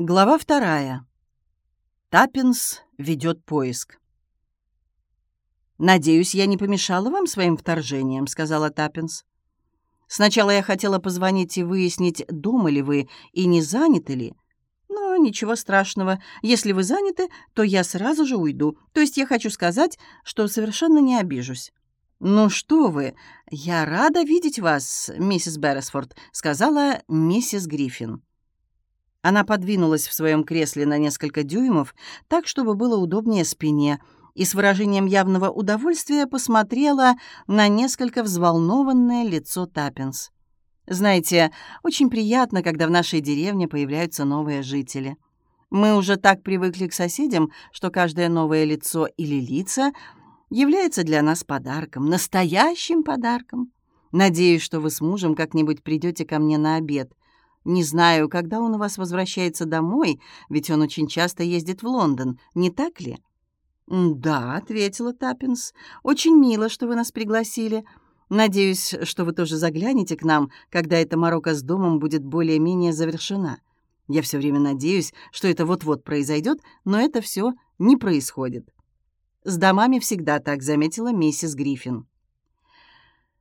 Глава вторая. Таппинс ведет поиск. «Надеюсь, я не помешала вам своим вторжением», — сказала Таппинс. «Сначала я хотела позвонить и выяснить, дома ли вы и не заняты ли. Но ничего страшного. Если вы заняты, то я сразу же уйду. То есть я хочу сказать, что совершенно не обижусь». «Ну что вы, я рада видеть вас, миссис Берресфорд», — сказала миссис Гриффин. Она подвинулась в своем кресле на несколько дюймов, так, чтобы было удобнее спине, и с выражением явного удовольствия посмотрела на несколько взволнованное лицо Таппинс. «Знаете, очень приятно, когда в нашей деревне появляются новые жители. Мы уже так привыкли к соседям, что каждое новое лицо или лица является для нас подарком, настоящим подарком. Надеюсь, что вы с мужем как-нибудь придете ко мне на обед. Не знаю, когда он у вас возвращается домой, ведь он очень часто ездит в Лондон, не так ли?» «Да», — ответила Таппинс. «Очень мило, что вы нас пригласили. Надеюсь, что вы тоже заглянете к нам, когда эта морока с домом будет более-менее завершена. Я все время надеюсь, что это вот-вот произойдет, но это все не происходит». «С домами всегда так», — заметила миссис Гриффин.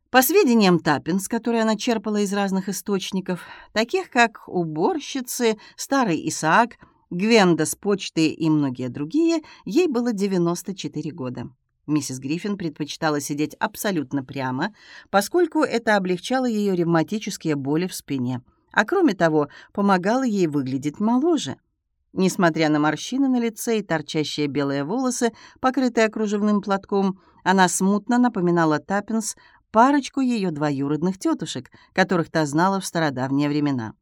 По сведениям Таппинс, которые она черпала из разных источников, таких как уборщицы, старый Исаак, Гвенда с почты и многие другие, ей было 94 года. Миссис Гриффин предпочитала сидеть абсолютно прямо, поскольку это облегчало ее ревматические боли в спине, а кроме того, помогало ей выглядеть моложе. Несмотря на морщины на лице и торчащие белые волосы, покрытые кружевным платком, она смутно напоминала Таппинс парочку ее двоюродных тетушек, которых та знала в стародавние времена.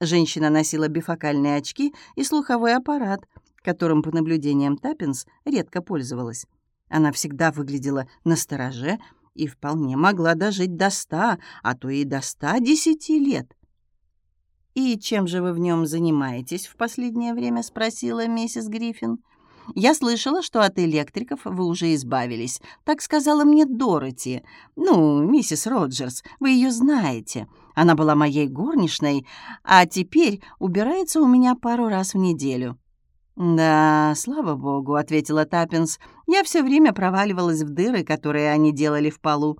Женщина носила бифокальные очки и слуховой аппарат, которым, по наблюдениям Таппинс, редко пользовалась. Она всегда выглядела настороже и вполне могла дожить до ста, а то и до ста десяти лет. «И чем же вы в нем занимаетесь в последнее время?» — спросила миссис Гриффин. Я слышала, что от электриков вы уже избавились. Так сказала мне Дороти. Ну, миссис Роджерс, вы ее знаете. Она была моей горничной, а теперь убирается у меня пару раз в неделю». «Да, слава богу», — ответила Таппинс. «Я все время проваливалась в дыры, которые они делали в полу.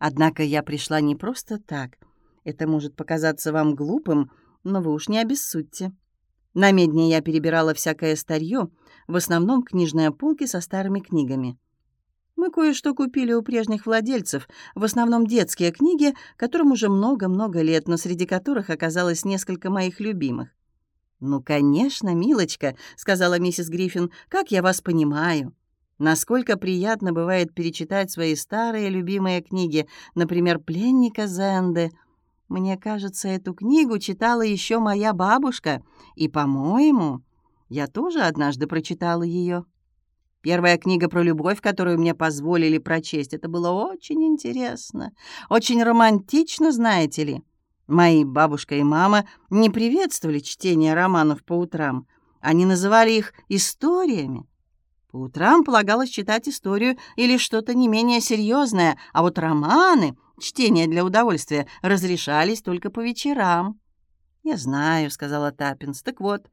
Однако я пришла не просто так. Это может показаться вам глупым, но вы уж не обессудьте. На медне я перебирала всякое старье, в основном книжные полки со старыми книгами. Мы кое-что купили у прежних владельцев, в основном детские книги, которым уже много-много лет, но среди которых оказалось несколько моих любимых. «Ну, конечно, милочка», — сказала миссис Гриффин, — «как я вас понимаю». Насколько приятно бывает перечитать свои старые любимые книги, например, «Пленника Зенды», мне кажется, эту книгу читала еще моя бабушка, и, по-моему, я тоже однажды прочитала ее. Первая книга про любовь, которую мне позволили прочесть, это было очень интересно, очень романтично, знаете ли. Мои бабушка и мама не приветствовали чтение романов по утрам. Они называли их историями. По утрам полагалось читать историю или что-то не менее серьезное, а вот романы Чтения для удовольствия разрешались только по вечерам. «Я знаю», — сказала Таппинс. «Так вот,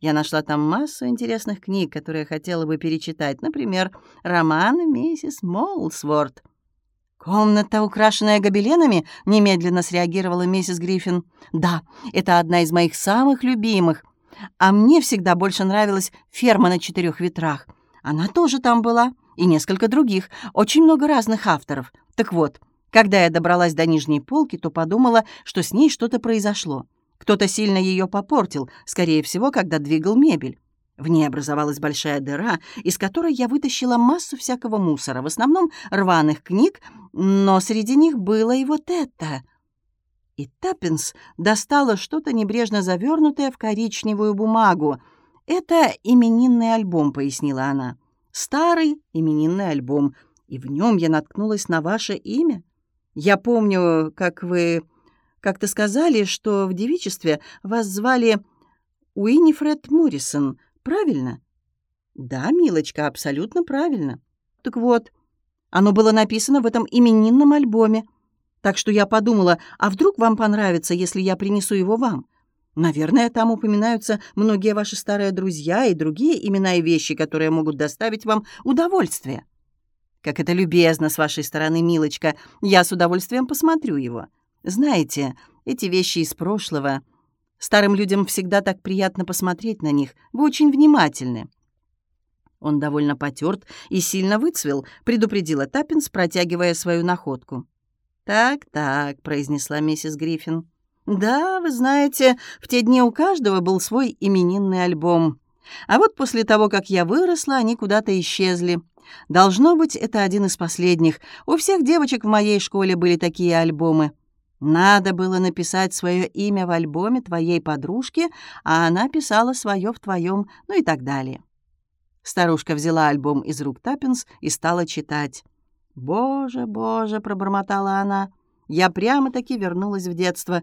я нашла там массу интересных книг, которые хотела бы перечитать. Например, романы миссис Молсворт». «Комната, украшенная гобеленами?» — немедленно среагировала миссис Гриффин. «Да, это одна из моих самых любимых. А мне всегда больше нравилась «Ферма на четырех ветрах». Она тоже там была, и несколько других, очень много разных авторов. Так вот, когда я добралась до нижней полки, то подумала, что с ней что-то произошло. Кто-то сильно ее попортил, скорее всего, когда двигал мебель. В ней образовалась большая дыра, из которой я вытащила массу всякого мусора, в основном рваных книг, но среди них было и вот это. И Таппинс достала что-то небрежно завернутое в коричневую бумагу. «Это именинный альбом», — пояснила она. «Старый именинный альбом, и в нем я наткнулась на ваше имя». Я помню, как вы как-то сказали, что в девичестве вас звали Уинифред Моррисон, правильно? Да, милочка, абсолютно правильно. Так вот, оно было написано в этом именинном альбоме. Так что я подумала, а вдруг вам понравится, если я принесу его вам? Наверное, там упоминаются многие ваши старые друзья и другие имена и вещи, которые могут доставить вам удовольствие. Как это любезно с вашей стороны, милочка. Я с удовольствием посмотрю его. Знаете, эти вещи из прошлого. Старым людям всегда так приятно посмотреть на них. Вы очень внимательны. Он довольно потерт и сильно выцвел, предупредила Таппинс, протягивая свою находку. «Так-так», — произнесла миссис Гриффин. «Да, вы знаете, в те дни у каждого был свой именинный альбом. А вот после того, как я выросла, они куда-то исчезли. Должно быть, это один из последних. У всех девочек в моей школе были такие альбомы. Надо было написать свое имя в альбоме твоей подружки, а она писала свое в твоем, ну и так далее». Старушка взяла альбом из рук Таппинс и стала читать. «Боже, боже!» — пробормотала она. «Я прямо-таки вернулась в детство.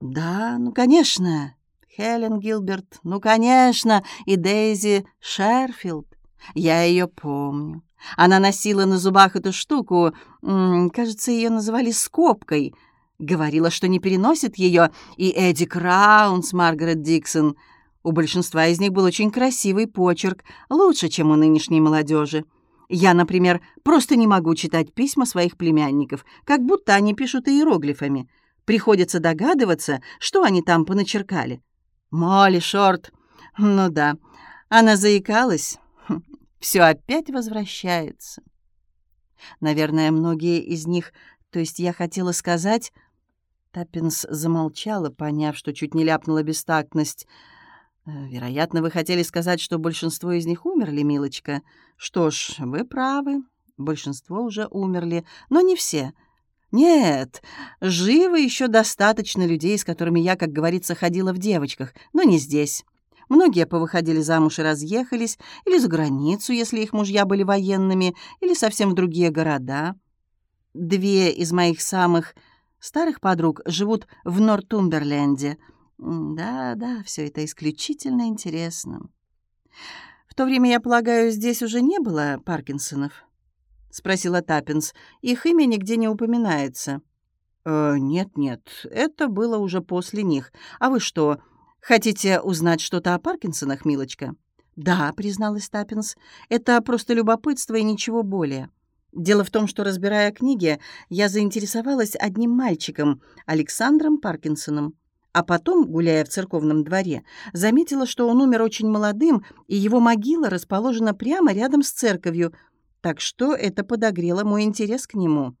Да, ну, конечно. Хелен Гилберт, ну, конечно. И Дейзи Шерфилд. Я ее помню. Она носила на зубах эту штуку, кажется, ее называли скобкой. Говорила, что не переносит ее. И Эдди Краунс, Маргарет Диксон — у большинства из них был очень красивый почерк, лучше, чем у нынешней молодежи. Я, например, просто не могу читать письма своих племянников, как будто они пишут иероглифами. Приходится догадываться, что они там поначеркали. Молли Шорт. Ну да, она заикалась. Все опять возвращается. Наверное, многие из них... То есть я хотела сказать... Таппинс замолчала, поняв, что чуть не ляпнула бестактность — Э, «Вероятно, вы хотели сказать, что большинство из них умерли, милочка. Что ж, вы правы. Большинство уже умерли, но не все. Нет, живы еще достаточно людей, с которыми я, как говорится, ходила в девочках, но не здесь. Многие повыходили замуж и разъехались, или за границу, если их мужья были военными, или совсем в другие города. Две из моих самых старых подруг живут в Нортумберленде — да, да, все это исключительно интересно. В то время, я полагаю, здесь уже не было Паркинсонов? Спросила Таппинс. Их имя нигде не упоминается. «Э, «Нет, нет, это было уже после них. А вы что, хотите узнать что-то о Паркинсонах, милочка?» «Да», — призналась Таппинс, — «это просто любопытство и ничего более». Дело в том, что, разбирая книги, я заинтересовалась одним мальчиком, Александром Паркинсоном а потом, гуляя в церковном дворе, заметила, что он умер очень молодым, и его могила расположена прямо рядом с церковью, так что это подогрело мой интерес к нему.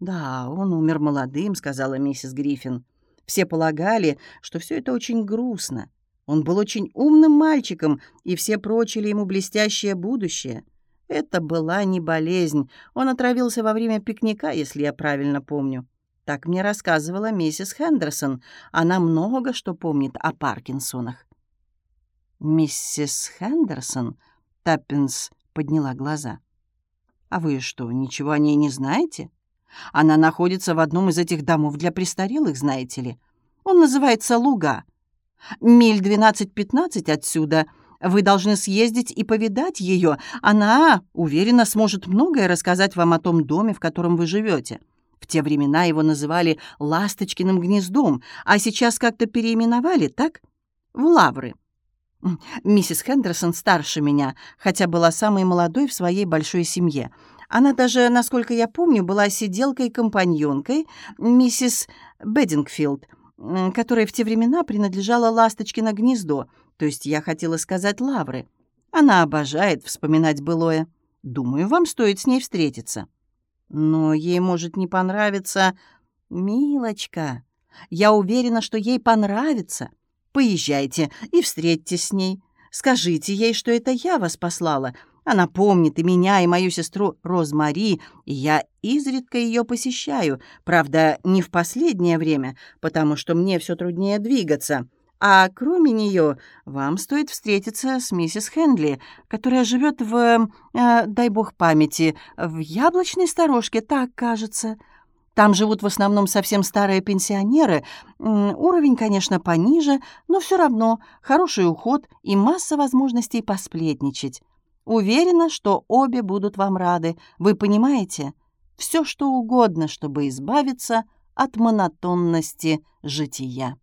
«Да, он умер молодым», — сказала миссис Гриффин. «Все полагали, что все это очень грустно. Он был очень умным мальчиком, и все прочили ему блестящее будущее. Это была не болезнь. Он отравился во время пикника, если я правильно помню». Так мне рассказывала миссис Хендерсон. Она много что помнит о Паркинсонах. «Миссис Хендерсон?» — Таппинс подняла глаза. «А вы что, ничего о ней не знаете? Она находится в одном из этих домов для престарелых, знаете ли. Он называется Луга. Миль 12-15 отсюда. Вы должны съездить и повидать ее. Она, уверена, сможет многое рассказать вам о том доме, в котором вы живете. В те времена его называли «Ласточкиным гнездом», а сейчас как-то переименовали, так? В Лавры. Миссис Хендерсон старше меня, хотя была самой молодой в своей большой семье. Она даже, насколько я помню, была сиделкой-компаньонкой миссис Беддингфилд, которой в те времена принадлежала Ласточкино гнездо, то есть я хотела сказать Лавры. Она обожает вспоминать былое. Думаю, вам стоит с ней встретиться. Но ей может не понравиться... Милочка, я уверена, что ей понравится. Поезжайте и встретьтесь с ней. Скажите ей, что это я вас послала. Она помнит и меня, и мою сестру Розмари, и я изредка ее посещаю. Правда, не в последнее время, потому что мне все труднее двигаться. А кроме нее, вам стоит встретиться с миссис Хендли, которая живет в, э, дай бог памяти, в яблочной сторожке, так кажется. Там живут в основном совсем старые пенсионеры. Уровень, конечно, пониже, но все равно хороший уход и масса возможностей посплетничать. Уверена, что обе будут вам рады. Вы понимаете? Все, что угодно, чтобы избавиться от монотонности жития.